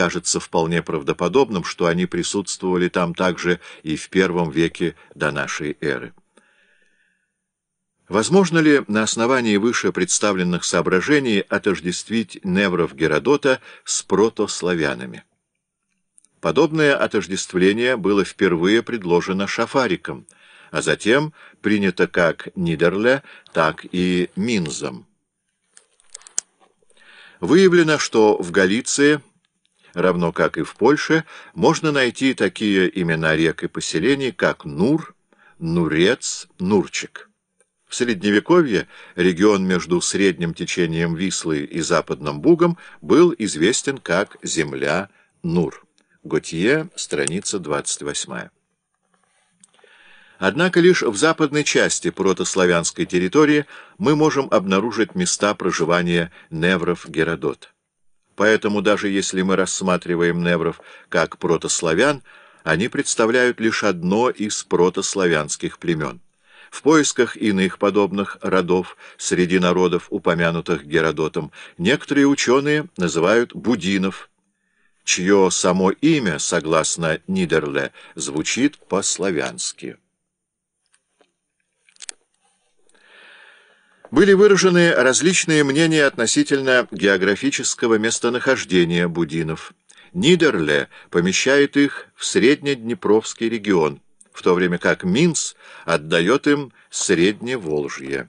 кажется вполне правдоподобным, что они присутствовали там также и в первом веке до нашей эры. Возможно ли на основании выше представленных соображений отождествить невров Геродота с протославянами? Подобное отождествление было впервые предложено Шафариком, а затем принято как Нидерле, так и Минзом. Выявлено, что в Галиции, равно как и в Польше, можно найти такие имена рек и поселений, как Нур, Нурец, Нурчик. В Средневековье регион между средним течением Вислы и Западным Бугом был известен как земля Нур. Готье, страница 28. Однако лишь в западной части протославянской территории мы можем обнаружить места проживания невров Геродота. Поэтому даже если мы рассматриваем невров как протославян, они представляют лишь одно из протославянских племен. В поисках иных подобных родов среди народов, упомянутых Геродотом, некоторые ученые называют будинов, чье само имя, согласно Нидерле, звучит по-славянски. Были выражены различные мнения относительно географического местонахождения будинов. Нидерле помещает их в Среднеднепровский регион, в то время как Минц отдает им Средневолжье.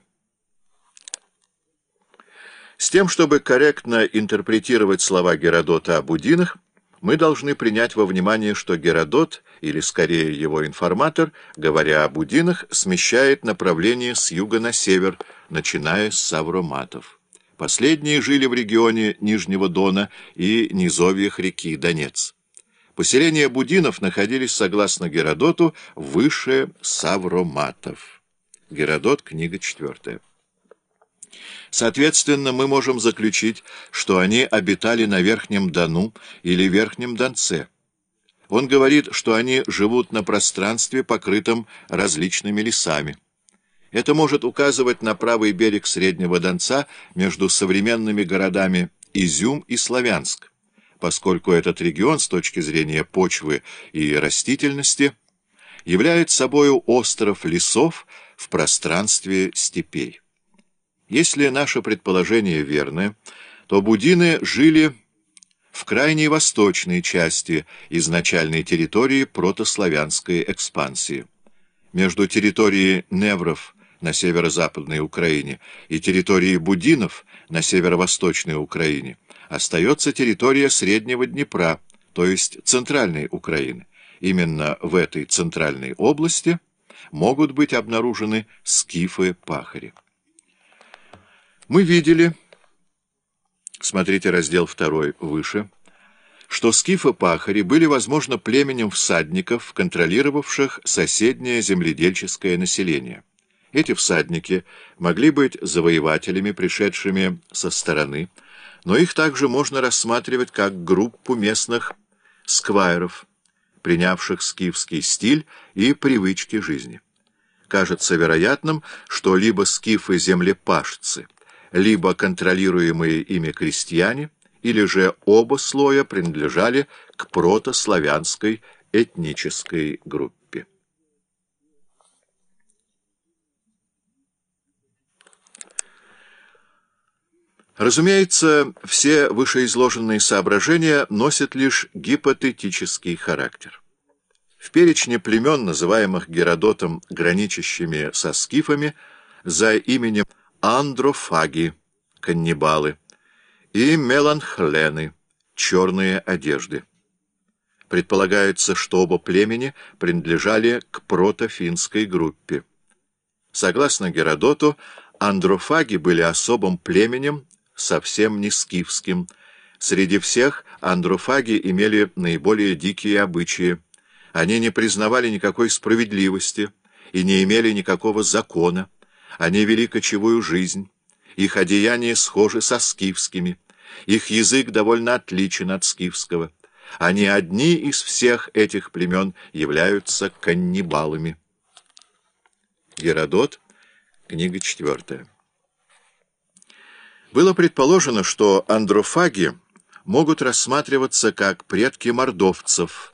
С тем, чтобы корректно интерпретировать слова Геродота о будинах, мы должны принять во внимание, что Геродот, или скорее его информатор, говоря о будинах, смещает направление с юга на север, начиная с Савроматов. Последние жили в регионе Нижнего Дона и низовьях реки Донец. Поселения будинов находились, согласно Геродоту, выше Савроматов. Геродот, книга четвертая. Соответственно, мы можем заключить, что они обитали на Верхнем Дону или Верхнем Донце. Он говорит, что они живут на пространстве, покрытом различными лесами. Это может указывать на правый берег Среднего Донца между современными городами Изюм и Славянск, поскольку этот регион с точки зрения почвы и растительности является собою остров лесов в пространстве степей. Если наше предположение верно, то будины жили в крайней восточной части изначальной территории протославянской экспансии. Между территорией Невров на северо-западной Украине и территорией Будинов на северо-восточной Украине остается территория Среднего Днепра, то есть Центральной Украины. Именно в этой центральной области могут быть обнаружены скифы-пахари. Мы видели, смотрите раздел 2 выше, что скифы-пахари были, возможно, племенем всадников, контролировавших соседнее земледельческое население. Эти всадники могли быть завоевателями, пришедшими со стороны, но их также можно рассматривать как группу местных сквайров, принявших скифский стиль и привычки жизни. Кажется вероятным, что либо скифы-землепашцы – либо контролируемые ими крестьяне, или же оба слоя принадлежали к протославянской этнической группе. Разумеется, все вышеизложенные соображения носят лишь гипотетический характер. В перечне племен, называемых Геродотом граничащими со скифами, за именем андрофаги, каннибалы, и меланхлены, черные одежды. Предполагается, что оба племени принадлежали к протофинской группе. Согласно Геродоту, андрофаги были особым племенем, совсем не скифским. Среди всех андрофаги имели наиболее дикие обычаи. Они не признавали никакой справедливости и не имели никакого закона. Они вели кочевую жизнь, их одеяния схожи со скифскими, их язык довольно отличен от скифского. Они одни из всех этих племен являются каннибалами. Геродот, книга четвертая. Было предположено, что андрофаги могут рассматриваться как предки мордовцев,